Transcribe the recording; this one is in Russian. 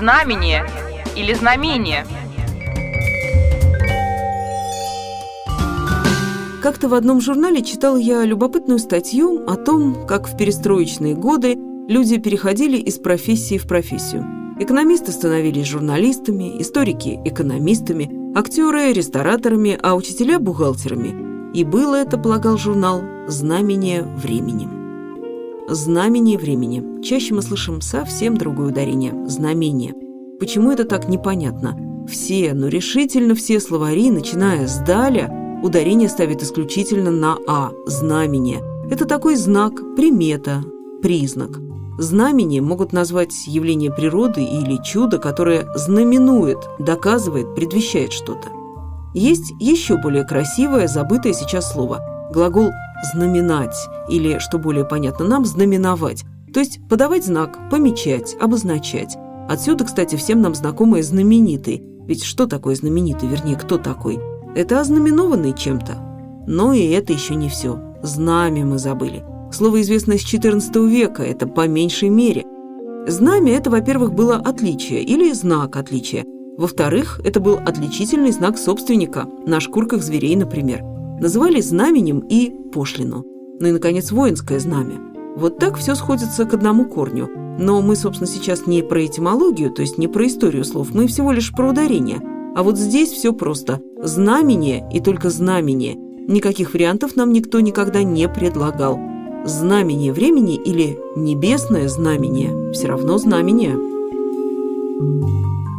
знамение или знамение. Как-то в одном журнале читал я любопытную статью о том, как в перестроечные годы люди переходили из профессии в профессию. Экономисты становились журналистами, историки – экономистами, актеры – рестораторами, а учителя – бухгалтерами. И было это, полагал журнал, знамение времени. Знамение времени. Чаще мы слышим совсем другое ударение – знамение. Почему это так непонятно? Все, но решительно все словари, начиная с «даля», ударение ставит исключительно на «а» – знамение. Это такой знак, примета, признак – Знамение могут назвать явление природы или чудо, которое знаменует, доказывает, предвещает что-то. Есть еще более красивое, забытое сейчас слово – глагол «знаменать» или, что более понятно нам, «знаменовать», то есть подавать знак, помечать, обозначать. Отсюда, кстати, всем нам знакомое «знаменитый». Ведь что такое знаменитый, вернее, кто такой? Это ознаменованный чем-то. Но и это еще не все. Знамя мы забыли. Слово известно с XIV века, это по меньшей мере. Знамя – это, во-первых, было отличие или знак отличия. Во-вторых, это был отличительный знак собственника, на шкурках зверей, например. Называли знаменем и пошлину. Ну и, наконец, воинское знамя. Вот так все сходится к одному корню. Но мы, собственно, сейчас не про этимологию, то есть не про историю слов, мы всего лишь про ударение. А вот здесь все просто. Знамение и только знамение. Никаких вариантов нам никто никогда не предлагал знамение времени или небесное знамение все равно знамение. Thank you.